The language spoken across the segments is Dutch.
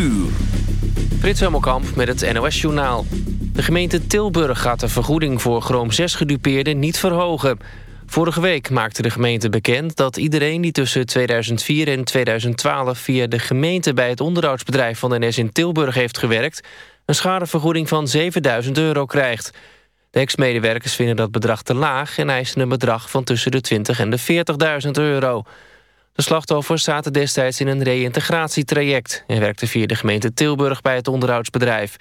uur. Frits Hemelkamp met het NOS-journaal. De gemeente Tilburg gaat de vergoeding voor Chroom 6-gedupeerden niet verhogen. Vorige week maakte de gemeente bekend dat iedereen die tussen 2004 en 2012... via de gemeente bij het onderhoudsbedrijf van NS in Tilburg heeft gewerkt... een schadevergoeding van 7000 euro krijgt. De ex-medewerkers vinden dat bedrag te laag... en eisen een bedrag van tussen de 20 en de 40.000 euro. De slachtoffers zaten destijds in een reïntegratietraject... en werkten via de gemeente Tilburg bij het onderhoudsbedrijf.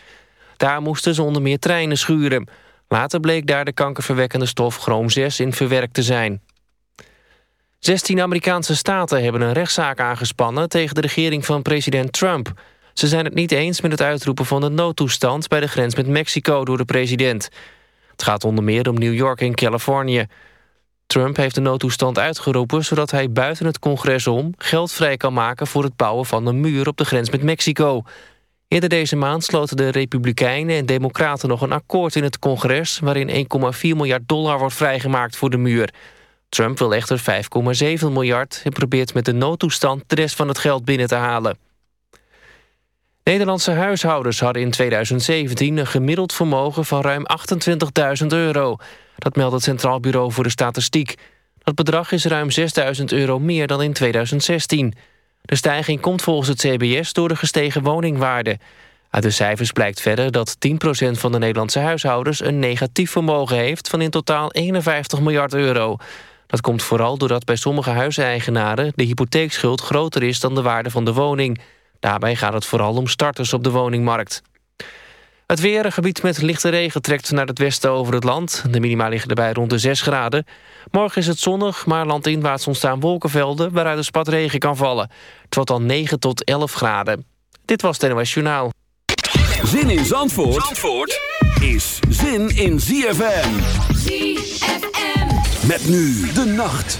Daar moesten ze onder meer treinen schuren. Later bleek daar de kankerverwekkende stof chroom 6 in verwerkt te zijn. 16 Amerikaanse staten hebben een rechtszaak aangespannen... tegen de regering van president Trump. Ze zijn het niet eens met het uitroepen van de noodtoestand... bij de grens met Mexico door de president. Het gaat onder meer om New York en Californië. Trump heeft de noodtoestand uitgeroepen... zodat hij buiten het congres om geld vrij kan maken... voor het bouwen van een muur op de grens met Mexico. Eerder deze maand sloten de Republikeinen en Democraten nog een akkoord in het congres... waarin 1,4 miljard dollar wordt vrijgemaakt voor de muur. Trump wil echter 5,7 miljard... en probeert met de noodtoestand de rest van het geld binnen te halen. Nederlandse huishoudens hadden in 2017 een gemiddeld vermogen van ruim 28.000 euro. Dat meldt het Centraal Bureau voor de Statistiek. Dat bedrag is ruim 6.000 euro meer dan in 2016. De stijging komt volgens het CBS door de gestegen woningwaarde. Uit de cijfers blijkt verder dat 10% van de Nederlandse huishoudens... een negatief vermogen heeft van in totaal 51 miljard euro. Dat komt vooral doordat bij sommige huiseigenaren... de hypotheekschuld groter is dan de waarde van de woning... Daarbij gaat het vooral om starters op de woningmarkt. Het weer, een gebied met lichte regen, trekt naar het westen over het land. De minima liggen erbij rond de 6 graden. Morgen is het zonnig, maar landinwaarts ontstaan wolkenvelden... waaruit een spat regen kan vallen. Het wordt dan 9 tot 11 graden. Dit was het NOS Journaal. Zin in Zandvoort, Zandvoort is zin in ZFM. ZFM. Met nu de nacht.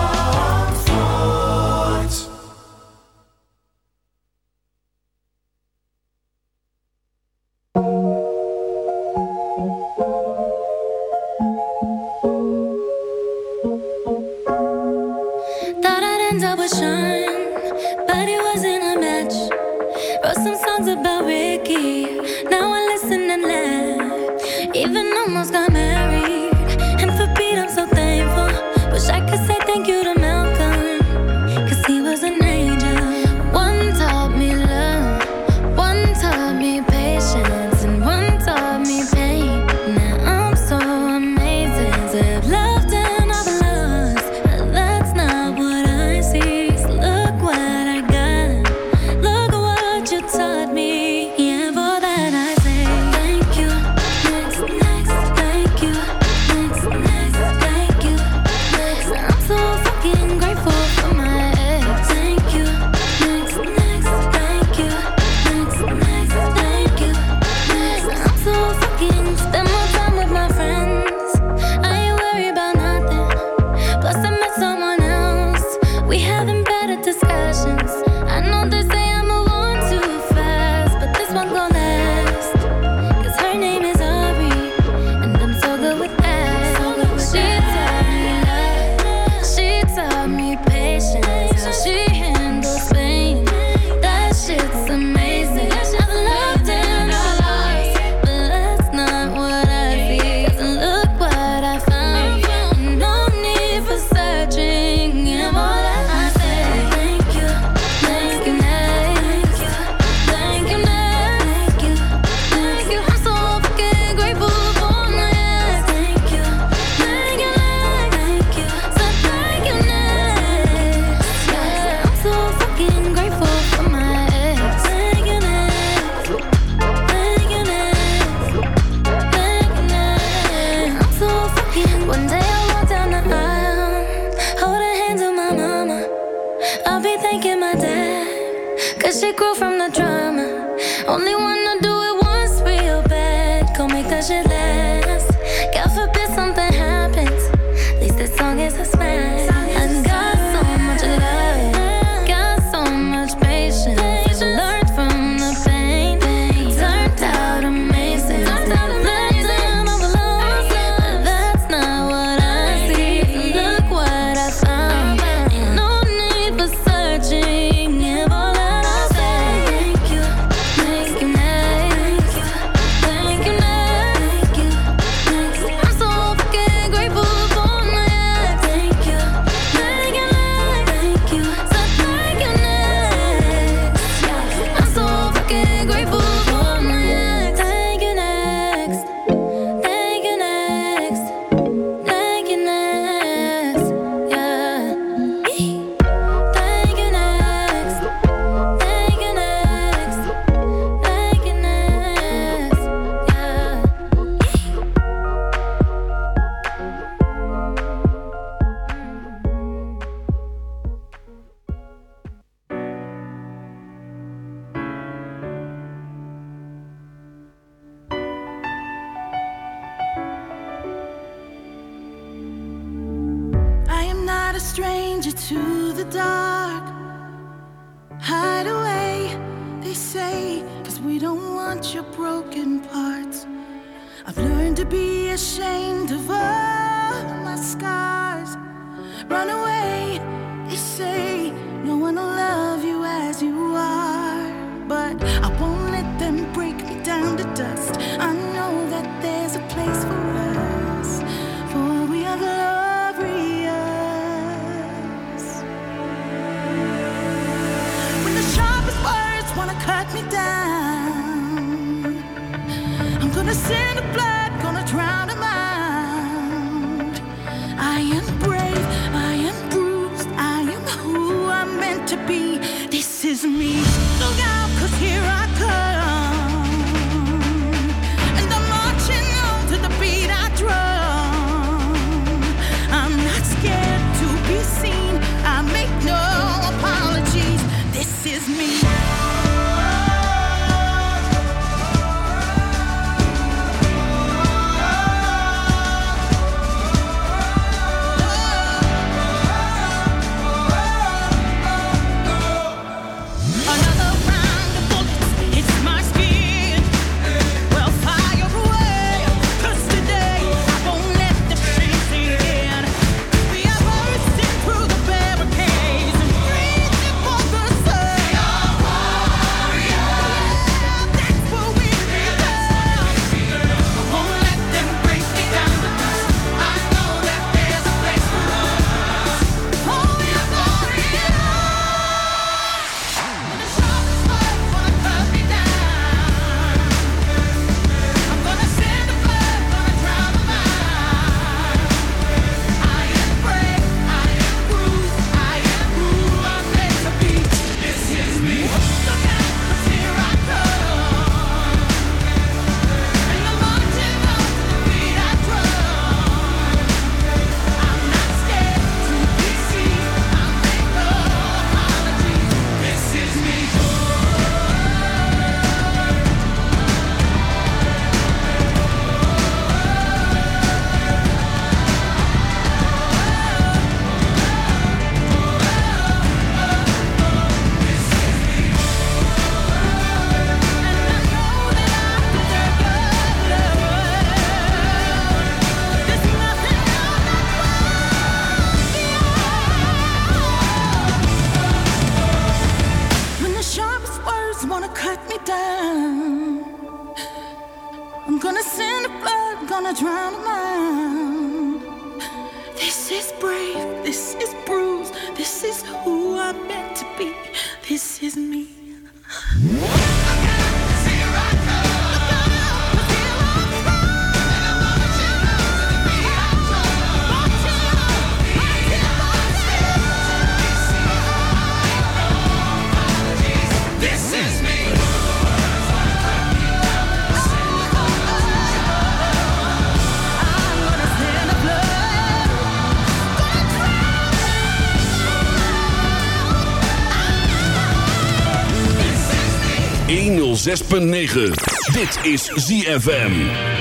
106.9. Dit is ZFM.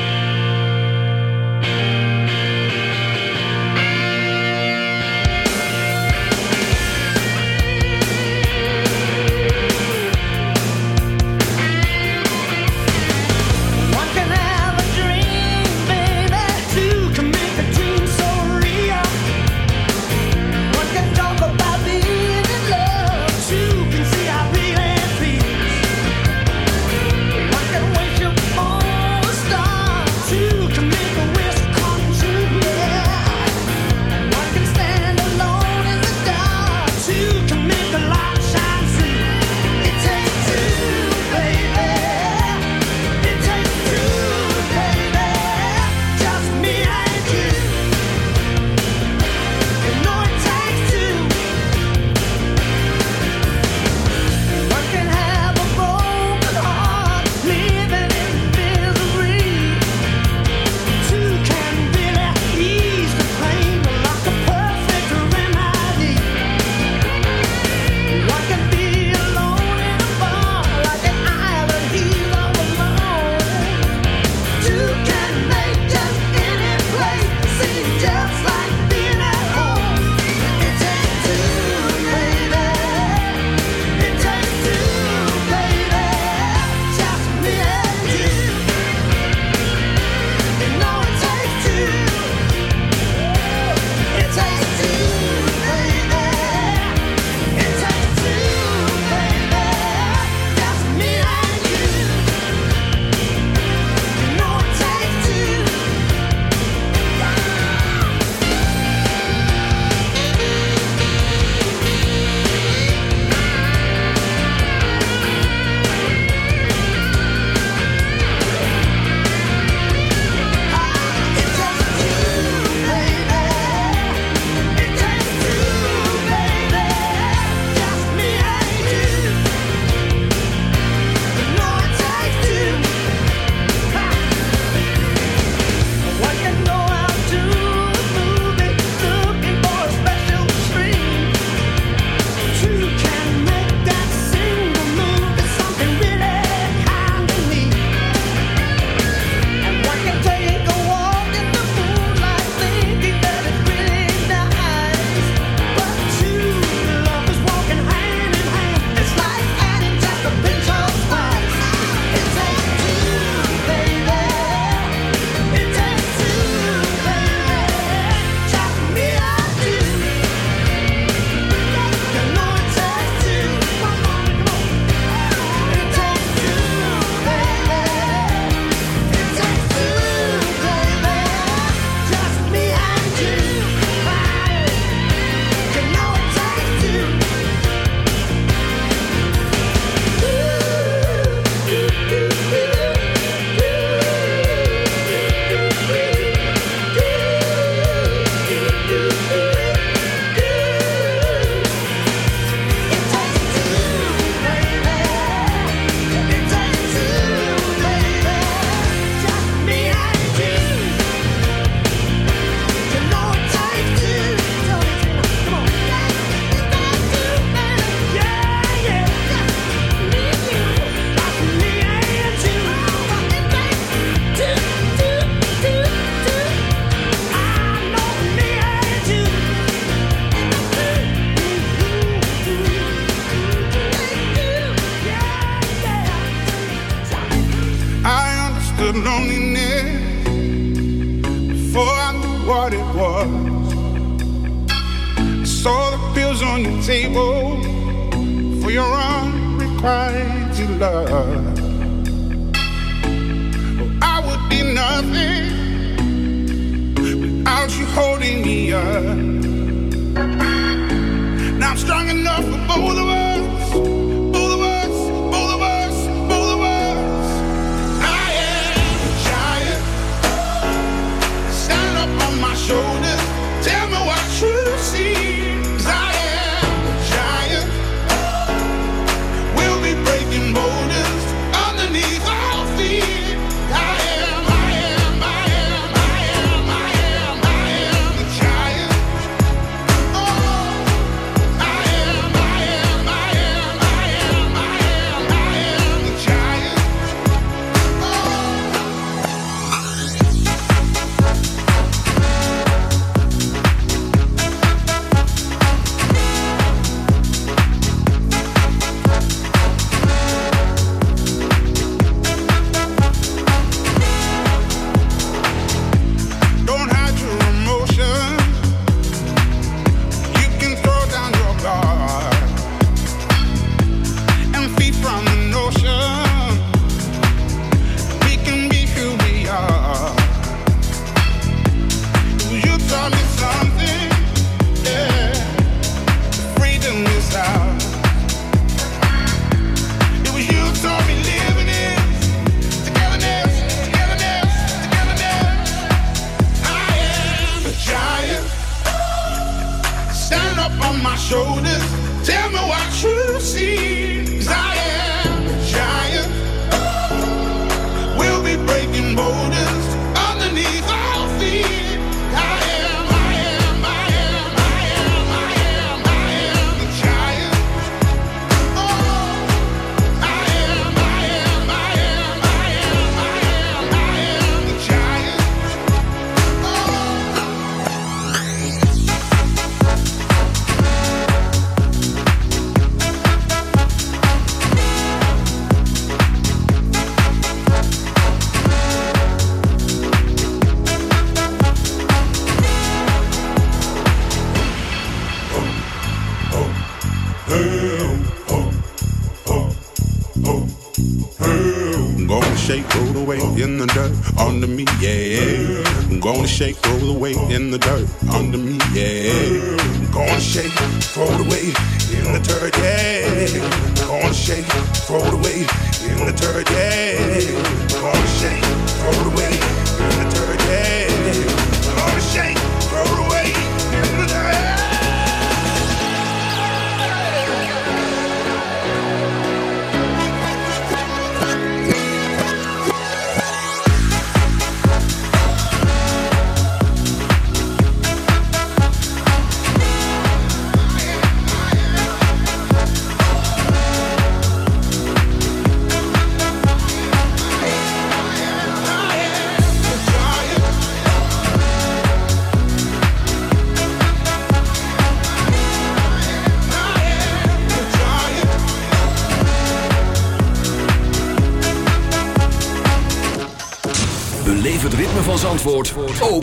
In the dirt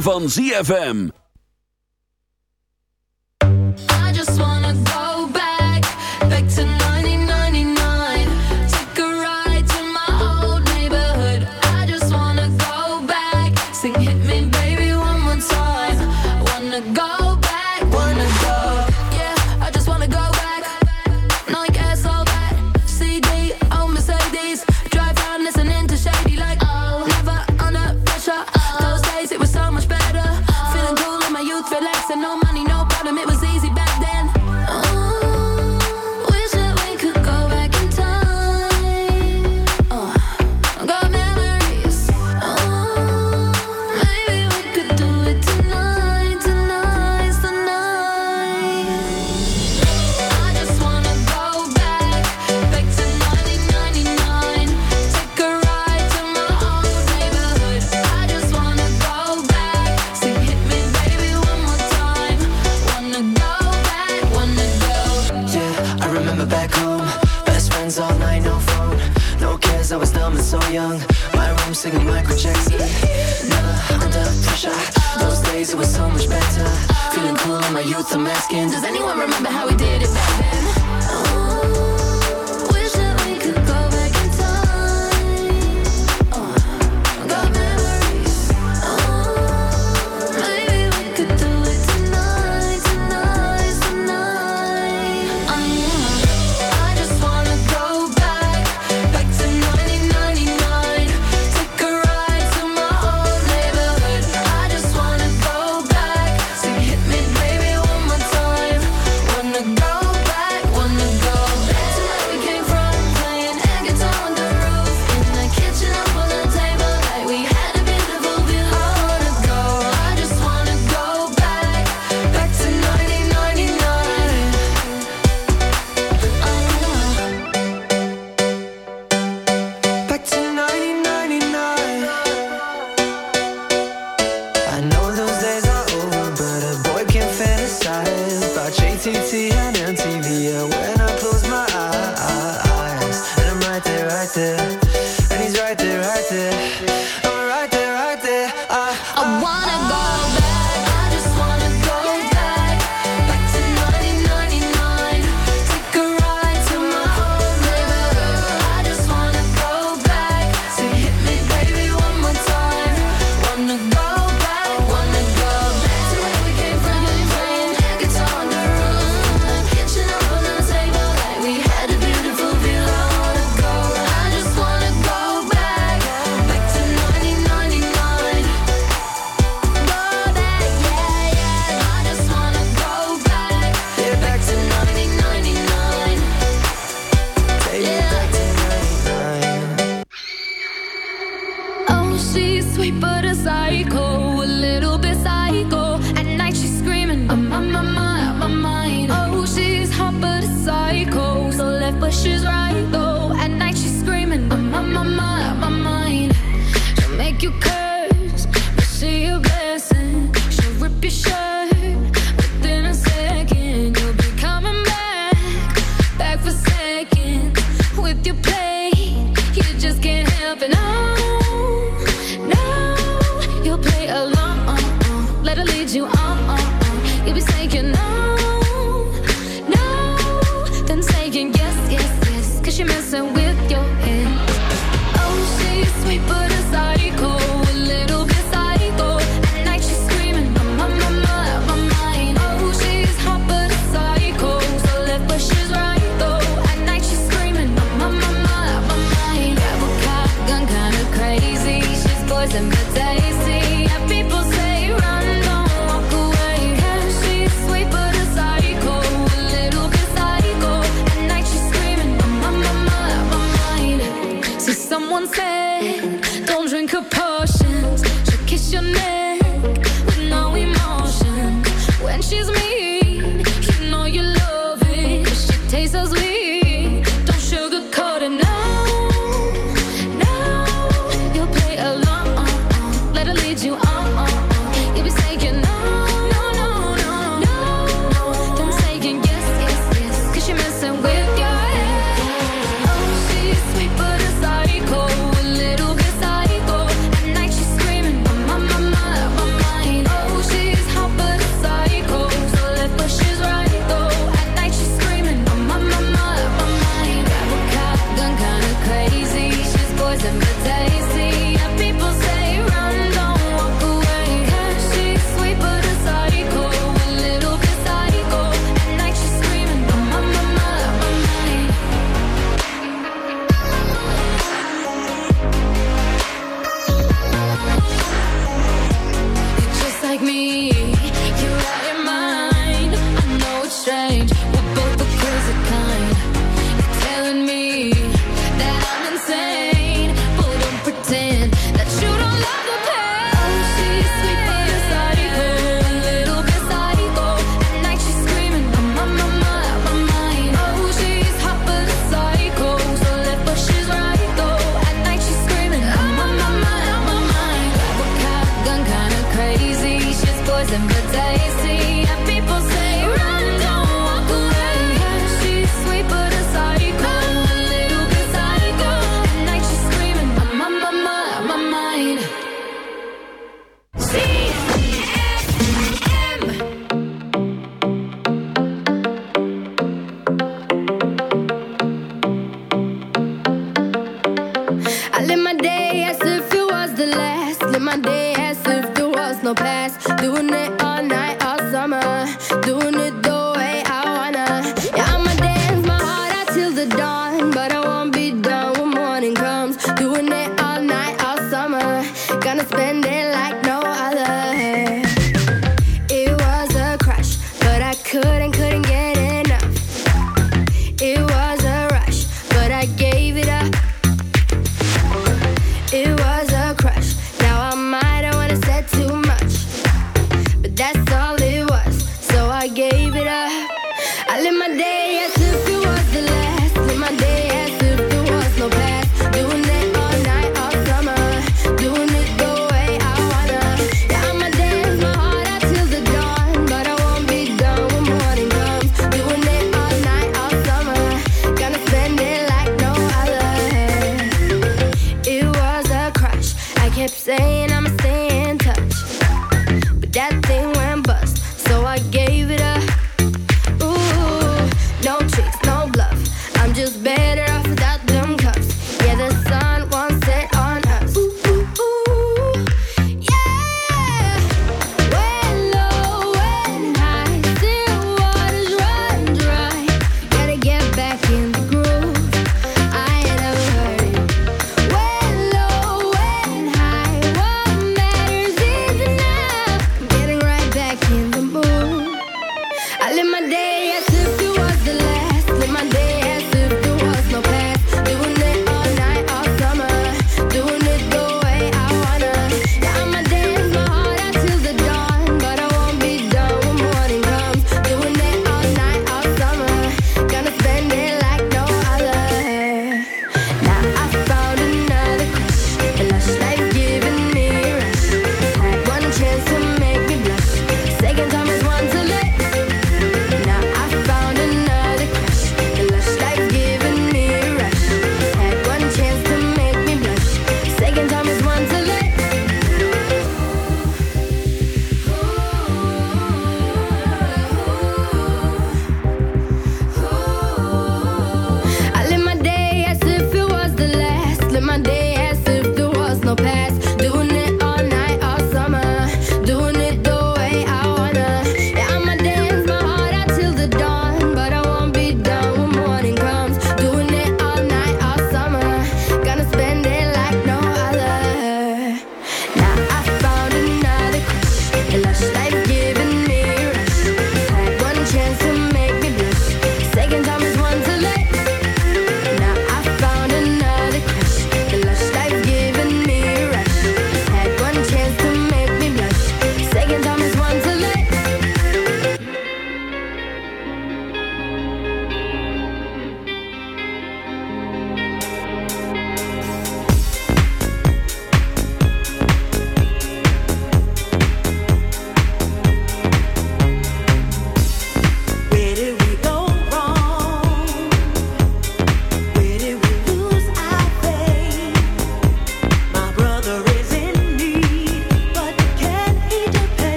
van ZFM. out some Mexicans. Does anyone remember how we did it back then? she's sweet but a psycho, a little bit psycho. At night she's screaming, I'm on my mind, my mind. Oh, she's hot but a psycho, so left but she's right though.